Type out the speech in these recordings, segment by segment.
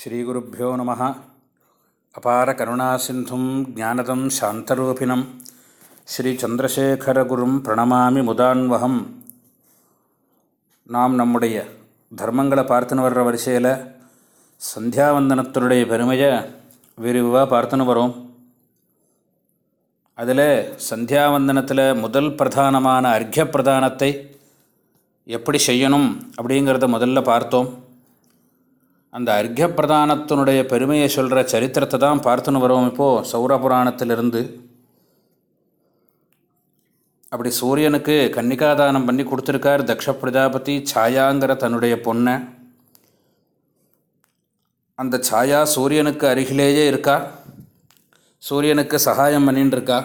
ஸ்ரீகுருப்போ நம. அபார கருணாசிந்தும் ஜானதம் சாந்தரூபிணம். ஸ்ரீ சந்திரசேகரகுரும் பிரணமாமி முதான்வகம். நாம் நம்முடைய தர்மங்களை பார்த்துன்னு வர்ற வரிசையில் சந்தியாவந்தனத்தினுடைய பெருமையை விரிவாக பார்த்துன்னு வரோம். அதில் சந்தியாவந்தனத்தில் முதல் பிரதானமான அர்க்கிய பிரதானத்தை எப்படி செய்யணும் அப்படிங்கிறத முதல்ல பார்த்தோம். அந்த அர்க்கிய பிரதானத்தினுடைய பெருமையை சொல்கிற சரித்திரத்தை தான் பார்த்துன்னு வரோம் இப்போது சௌரபுராணத்திலிருந்து அப்படி சூரியனுக்கு கன்னிகாதானம் பண்ணி கொடுத்துருக்கார் தக்ஷ பிரஜாபதி சாயாங்கிற தன்னுடைய பொண்ணை. அந்த சாயா சூரியனுக்கு அருகிலேயே இருக்கா? சூரியனுக்கு சகாயம் பண்ணின்னு இருக்கா?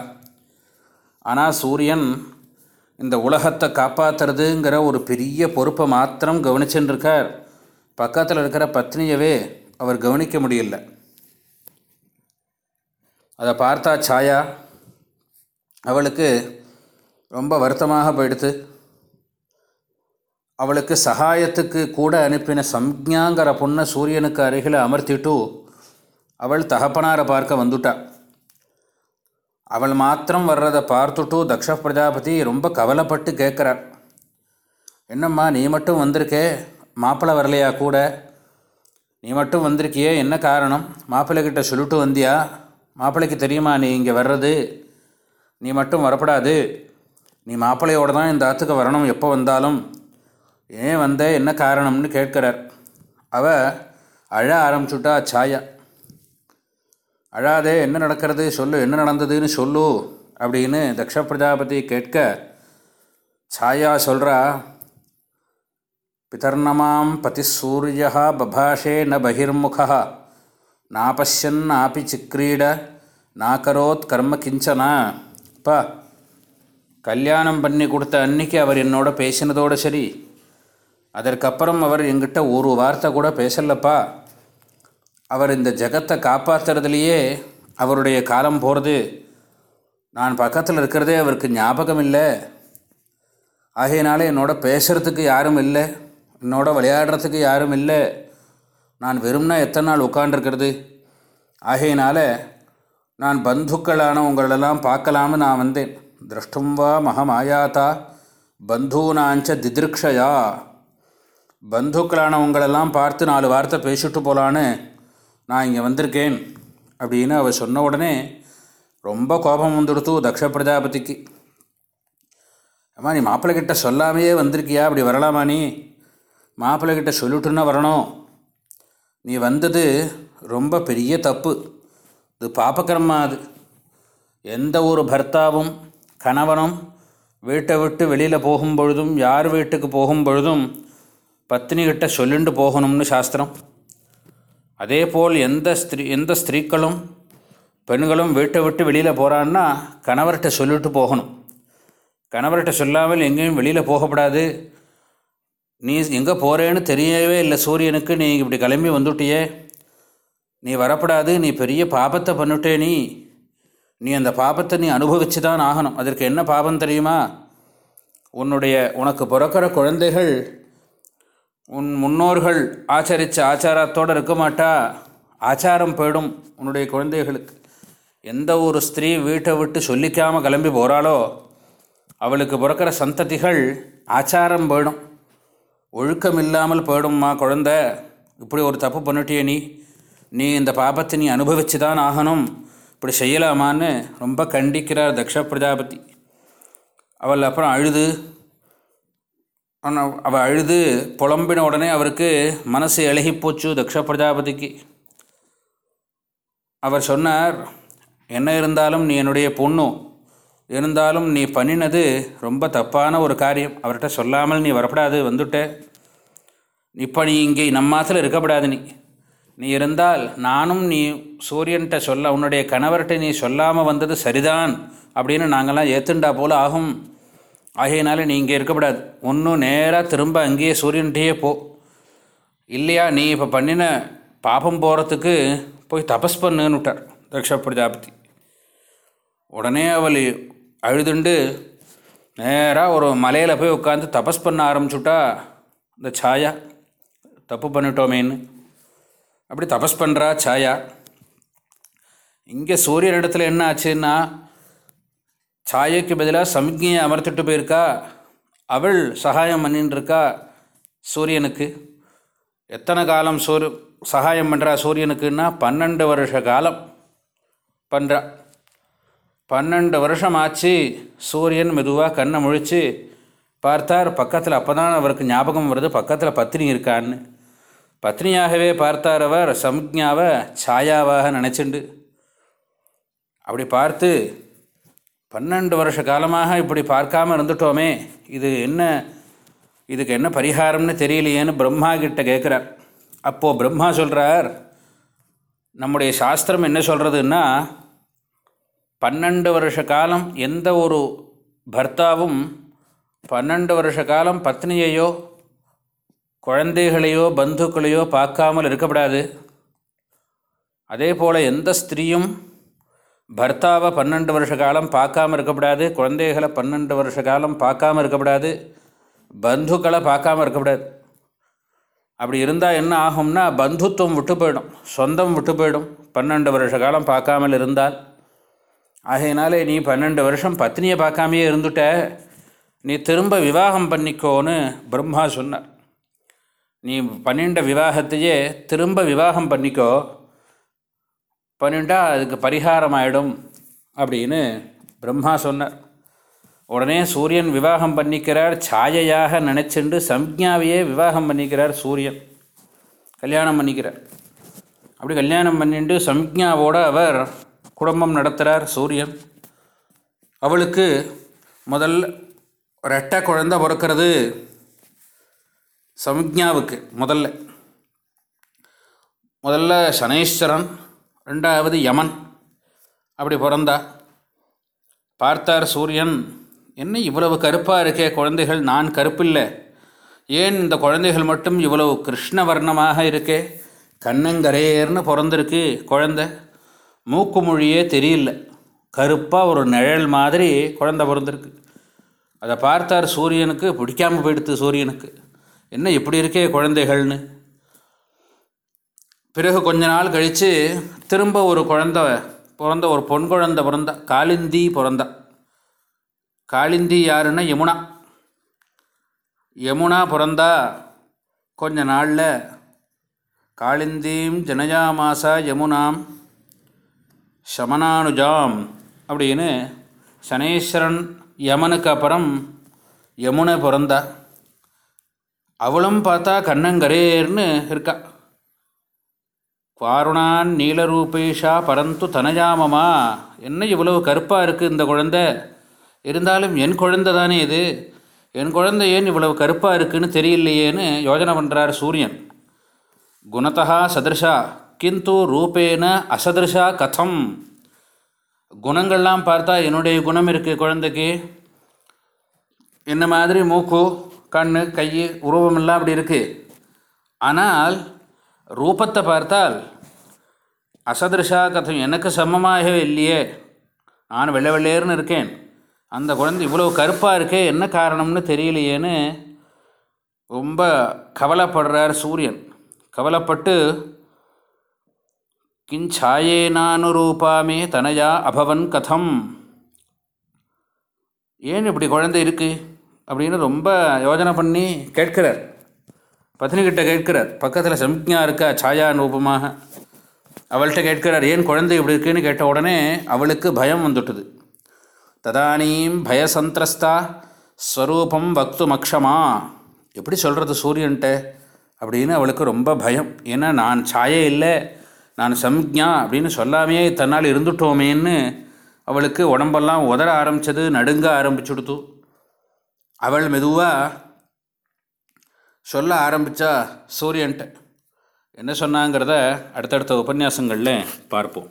ஆனால் சூரியன் இந்த உலகத்தை காப்பாற்றுறதுங்கிற ஒரு பெரிய பொறுப்பை மாத்திரம் கவனிச்சுன்னு இருக்கார். பக்கத்தில் இருக்கிற பத்னியவே அவர் கவனிக்க முடியல. அதை பார்த்தா சாயா அவளுக்கு ரொம்ப வருத்தமாக போயிடுத்து. அவளுக்கு சகாயத்துக்கு கூட அனுப்பின சம்ஜாங்கிற பொண்ணை சூரியனுக்கு அருகில் அமர்த்திட்டு அவள் தகப்பனாரை பார்க்க வந்துட்டா. அவள் மாத்திரம் வர்றதை பார்த்துட்டு தக்ஷ பிரஜாபதி ரொம்ப கவலைப்பட்டு கேட்குறார் என்னம்மா நீ மட்டும் வந்திருக்கே? மாப்பிள்ளை வரலையா கூட? நீ மட்டும் வந்திருக்கியே என்ன காரணம்? மாப்பிள்ளைக்கிட்ட சொல்லிட்டு வந்தியா? மாப்பிள்ளைக்கு தெரியுமா நீ இங்கே வர்றது? நீ மட்டும் வரப்படாது. நீ மாப்பிள்ளையோடு தான் இந்த ஆற்றுக்கு வரணும் எப்போ வந்தாலும். ஏன் வந்த என்ன காரணம்னு கேட்குறார். அவ அழ ஆரம்பிச்சுட்டா சாயா அழாதே என்ன நடக்கிறது? சொல்லு என்ன நடந்ததுன்னு சொல்லு அப்படின்னு தக்ஷ பிரஜாபதி கேட்க சாயா சொல்கிறா பிதர்ணமாம் பதிசூரிய பபாஷே ந பகிர்முக நாபஷ்யன் நாப்பி சிக்ரீட நாக்கரோத் கர்ம கிஞ்சனா. பா கல்யாணம் பண்ணி கொடுத்த அன்னைக்கு அவர் என்னோட பேசினதோடு சரி. அதற்கப்புறம் அவர் எங்கிட்ட ஒரு வார்த்தை கூட பேசலப்பா. அவர் இந்த ஜகத்தை காப்பாற்றுறதுலையே அவருடைய காலம் போகிறது நான் பக்கத்தில் இருக்கிறதே அவருக்கு ஞாபகம் இல்லை ஆகையினால என்னோட பேசுகிறதுக்கு யாரும் இல்லை. என்னோட விளையாடுறதுக்கு யாரும் இல்லை. நான் வெறும்னா எத்தனை நாள் உட்காண்டிருக்கிறது ஆகையினால நான் பந்துக்களான உங்களெல்லாம் பார்க்கலாம்னு நான் வந்தேன். திரஷ்டும் வா மகமாயாத்தா பந்தூனாஞ்ச திதிருக்ஷயா. பந்துக்களான உங்களெல்லாம் பார்த்து நாலு வார்த்தை பேசிட்டு போகலான்னு நான் இங்கே வந்திருக்கேன் அப்படின்னு அவர் சொன்ன உடனே ரொம்ப கோபம் வந்துடுத்து தக்ஷ பிரஜாபதிக்கு அம்மா நீ மாப்பிள்ளைகிட்ட சொல்லாமையே வந்திருக்கியா? அப்படி வரலாமா நீ? மாப்பிள்ளைகிட்ட சொல்லிட்டுன்னு வரணும். நீ வந்தது ரொம்ப பெரிய தப்பு. இது பாப்பக்கர்மா அது. எந்த ஒரு பர்த்தாவும் கணவனும் வீட்டை விட்டு வெளியில் போகும் பொழுதும் யார் வீட்டுக்கு போகும் பொழுதும் பத்னிகிட்ட சொல்லிண்டு போகணும்னு சாஸ்திரம். அதே போல் எந்த ஸ்திரீ எந்த ஸ்திரீக்களும் பெண்களும் வீட்டை விட்டு வெளியில் போகிறான்னா கணவர்கிட்ட சொல்லிட்டு போகணும். கணவர்கிட்ட சொல்லாமல் எங்கேயும் வெளியில் போகக்கூடாது நீ எங்கே போகிறேன்னு தெரியவே இல்லை. சூரியனுக்கு நீ இப்படி கிளம்பி வந்துட்டியே. நீ வரப்படாது. நீ பெரிய பாபத்தை பண்ணிட்டே நீ. நீ அந்த பாபத்தை நீ அனுபவிச்சு தான் ஆகணும். அதற்கு என்ன பாபம் தெரியுமா? உன்னுடைய உனக்கு பிறக்கிற குழந்தைகள் உன் முன்னோர்கள் ஆச்சரித்த ஆச்சாரத்தோடு இருக்க மாட்டா. ஆச்சாரம் போயிடும் உன்னுடைய குழந்தைகளுக்கு. எந்த ஒரு ஸ்திரீ வீட்டை விட்டு சொல்லிக்காமல் கிளம்பி போகிறாளோ அவளுக்கு பிறக்கிற சந்ததிகள் ஆச்சாரம் போயிடும். ஒழுக்கம் இல்லாமல் போயிடும்மா குழந்த. இப்படி ஒரு தப்பு பண்ணிட்டியே நீ. நீ இந்த பாபத்தை நீ அனுபவிச்சு தான் ஆகணும். இப்படி செய்யலாமான்னு ரொம்ப கண்டிக்கிறார் தக்ஷ பிரஜாபதி அவள் அப்புறம் அழுது. அவள் அழுது புலம்பின உடனே அவருக்கு மனசு இழகி போச்சு தக்ஷ பிரஜாபதிக்கு அவர் சொன்னார் என்ன இருந்தாலும் நீ என்னுடைய பொண்ணு. இருந்தாலும் நீ பண்ணினது ரொம்ப தப்பான ஒரு காரியம். அவர்கிட்ட சொல்லாமல் நீ வரப்படாது வந்துட்ட. இப்போ நீ இங்கே நம்ம மாதத்தில் இருக்கப்படாது நீ. நீ இருந்தால் நானும் நீ சூரியன்கிட்ட சொல்ல உன்னுடைய கணவர்கிட்ட நீ சொல்லாமல் வந்தது சரிதான் அப்படின்னு நாங்கள்லாம் ஏற்றுண்டா போல் ஆகும். ஆகையினால நீ இங்கே இருக்கக்கூடாது. ஒன்றும் நேராக திரும்ப அங்கேயே சூரியன்கிட்டயே போ. இல்லையா நீ இப்போ பண்ணின பாபம் போகிறதுக்கு போய் தபஸ் பண்ணுன்னு விட்டார். தக்ஷ பிரஜாபதி உடனே அவள் அழுதுண்டு நேராக ஒரு மலையில் போய் உட்காந்து தபஸ் பண்ண ஆரம்பிச்சுட்டா இந்த சாயா தப்பு பண்ணிட்டோமேன்னு. அப்படி தபஸ் பண்ணுறா சாயா. இங்கே சூரியன் இடத்துல என்ன ஆச்சுன்னா சாயைக்கு பதிலாக சமிக்ஞையை அமர்த்திட்டு போயிருக்கா. அவள் சகாயம் பண்ணின்னு இருக்கா சூரியனுக்கு. எத்தனை காலம் சூரிய சகாயம் பண்ணுறா சூரியனுக்குன்னா பன்னெண்டு வருஷ காலம் பண்ணுறா பன்னெண்டு வருஷம் ஆச்சு சூரியன் மெதுவாக கண்ணை முழித்து பார்த்தார் பக்கத்தில் அப்போ தான் அவருக்கு ஞாபகம் வருது பக்கத்தில் பத்னி இருக்கான்னு. பத்னியாகவே பார்த்தார் அவர் சம்ஜாவை சாயாவாக நினச்சிண்டு. அப்படி பார்த்து பன்னெண்டு வருஷ காலமாக இப்படி பார்க்காம இருந்துட்டோமே இது என்ன இதுக்கு என்ன பரிகாரம்னு தெரியலையேன்னு பிரம்மா கிட்ட கேட்குறார் அப்போது பிரம்மா சொல்கிறார் நம்முடைய சாஸ்திரம் என்ன சொல்கிறதுன்னா பன்னெண்டு வருஷ காலம் எந்த ஒரு பர்த்தாவும் பன்னெண்டு வருஷ காலம் பத்னியையோ குழந்தைகளையோ பந்துக்களையோ பார்க்காமல் இருக்கப்படாது. அதே போல் எந்த ஸ்திரீயும் பர்த்தாவை பன்னெண்டு வருஷ காலம் பார்க்காம இருக்கக்கூடாது குழந்தைகளை பன்னெண்டு வருஷ காலம் பார்க்காம இருக்கக்கூடாது பந்துக்களை பார்க்காம இருக்கக்கூடாது அப்படி இருந்தால் என்ன ஆகும்னா பந்துத்துவம் விட்டு போயிடும் சொந்தம் விட்டு போயிடும். பன்னெண்டு வருஷ காலம் பார்க்காமல் இருந்தால் ஆகையினாலே நீ பன்னெண்டு வருஷம் பத்னியை பார்க்காமையே இருந்துட்ட. நீ திரும்ப விவாகம் பண்ணிக்கோன்னு பிரம்மா சொன்னார். நீ பன்னெண்ட விவாகத்தையே திரும்ப விவாகம் பண்ணிக்கோ. பன்னெண்டா அதுக்கு பரிகாரம் ஆகிடும் அப்படின்னு பிரம்மா சொன்னார். உடனே சூரியன் விவாகம் பண்ணிக்கிறார். சாயையாக நினச்சிண்டு சம்ஜாவையே விவாகம் பண்ணிக்கிறார் சூரியன். கல்யாணம் பண்ணிக்கிறார். அப்படி கல்யாணம் பண்ணிட்டு சம்ஜாவோடு அவர் குடும்பம் நடத்துகிறார் சூரியன். அவளுக்கு முதல்ல ரெட்டை குழந்தை பிறக்கிறது சமிக்ஞாவுக்கு முதல்ல. முதல்ல சனேஸ்வரன் ரெண்டாவது யமன். அப்படி பிறந்தா. பார்த்தார் சூரியன் என்ன இவ்வளவு கருப்பாக இருக்கே குழந்தைகள் நான் கருப்பில்லை. ஏன் இந்த குழந்தைகள் மட்டும் இவ்வளவு கிருஷ்ணவர்ணமாக இருக்கே? கண்ணங்கரேர்னு பிறந்திருக்கு குழந்தை. மூக்கு மொழியே தெரியல. கருப்பாக ஒரு நிழல் மாதிரி குழந்தை பிறந்திருக்கு. அதை பார்த்தார் சூரியனுக்கு பிடிக்காமல் போயிடுத்து சூரியனுக்கு. என்ன இப்படி இருக்கே குழந்தைகள்னு. பிறகு கொஞ்ச நாள் கழித்து திரும்ப ஒரு குழந்த பிறந்த ஒரு பொன் குழந்த பிறந்தா காளிந்தி பிறந்தா. காளிந்தி யாருன்னா யமுனா. யமுனா பிறந்தா கொஞ்ச நாளில் காளிந்தீம் ஜனஜாமாசா யமுனாம் சமனானுஜாம் அப்படின்னு சனேஸ்வரன் யமனுக்கு அப்புறம் யமுனை பிறந்தா. அவளும் பார்த்தா கண்ணங்கரேர்னு இருக்கா. குவாருணான் நீலரூபேஷா பரந்து தனஜாமமா? என்ன இவ்வளவு கருப்பாக இருக்குது இந்த குழந்தை? இருந்தாலும் என் குழந்தை தானே இது. என் குழந்தை ஏன் இவ்வளவு கருப்பாக இருக்குன்னு தெரியலையேன்னு யோஜனை பண்ணுறார் சூரியன். குணத்தகா சதிருஷா. கிந்து ரூபேன அசதிருஷா கதம். குணங்கள்லாம் பார்த்தா என்னுடைய குணம் இருக்குது குழந்தைக்கு. என்ன மாதிரி மூக்கு கண் கை உருவமெல்லாம் அப்படி இருக்குது ஆனால் ரூபத்தை பார்த்தால் அசதிருஷா கதம் எனக்கு சமமாகவே இல்லையே. நான் வெள்ளை வெள்ளையர்னு இருக்கேன். அந்த குழந்தை இவ்வளோ கருப்பாக இருக்கே என்ன காரணம்னு தெரியலையேன்னு ரொம்ப கவலைப்படுறார் சூரியன். கவலைப்பட்டு கிஞ்சாயேனானுரூபாமே தனயா அபவன் கதம். ஏன் இப்படி குழந்தை இருக்குது அப்படின்னு ரொம்ப யோஜனை பண்ணி கேட்கிறார். பத்னிக்கிட்ட கேட்கிறார். பக்கத்தில் சம்ஜா இருக்கா? சாயா ரூபமாக. அவள்கிட்ட கேட்கிறார் ஏன் குழந்தை இப்படி இருக்குன்னு? கேட்ட உடனே அவளுக்கு பயம் வந்துட்டுது. ததானீம் பயசந்திரஸ்தா ஸ்வரூபம் வக்து மக்ஷமா எப்படி சொல்கிறது சூரியன்ட்ட? அப்படின்னு அவளுக்கு ரொம்ப பயம். ஏன்னா நான் சாயே இல்லை நான் சம்ஜா அப்படின்னு சொல்லாமையே தன்னால் இருந்துட்டோமேன்னு அவளுக்கு உடம்பெல்லாம் உதற ஆரம்பித்தது நடுங்க ஆரம்பிச்சுடுத்து. அவள் மெதுவாக சொல்ல ஆரம்பித்தா சூரியன்ட்ட. என்ன சொன்னாங்கிறத அடுத்தடுத்த உபன்யாசங்களில் பார்ப்போம்.